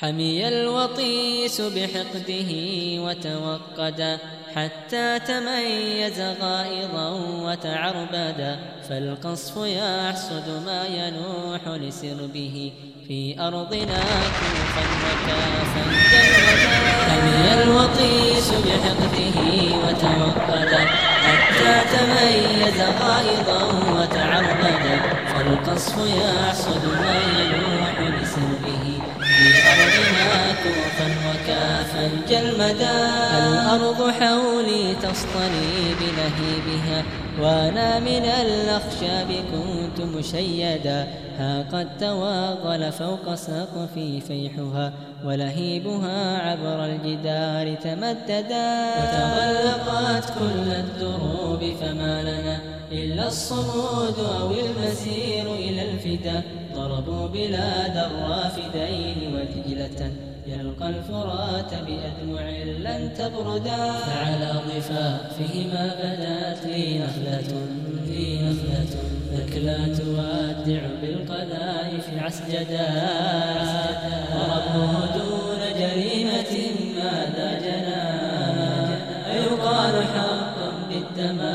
حمي الوطيس بحقده وتوقدا حتى تميز غائضا وتعربدا فالقصف يحصد ما ينوح لسربه في أرضنا كوفا وكافا حمي الوطيس بحقده وتوقدا حتى تميز غائضا وتعربدا فالقصف يحصد ما ينوح لسربه في كوفا وكافا جلمدا الأرض حولي تصطلي بلهيبها وأنا من الأخشاب كنت مشيدا. ها قد توغل فوق سقفي فيحها ولهيبها عبر الجدار تمددا. وتغلقت كل الدروب فما لنا إلا الصمود أو المسير إلى الفدا. ضربوا بلاد الرافدين ودجلة يلقى الفرات بأدمع لن تبردا. فعلى ضفافهما بدات لي نخلة لي نخلة. لا تودع بالقذائف عسجدا. وربه دون جريمة ماذا جنى أيقال حقا بالدمار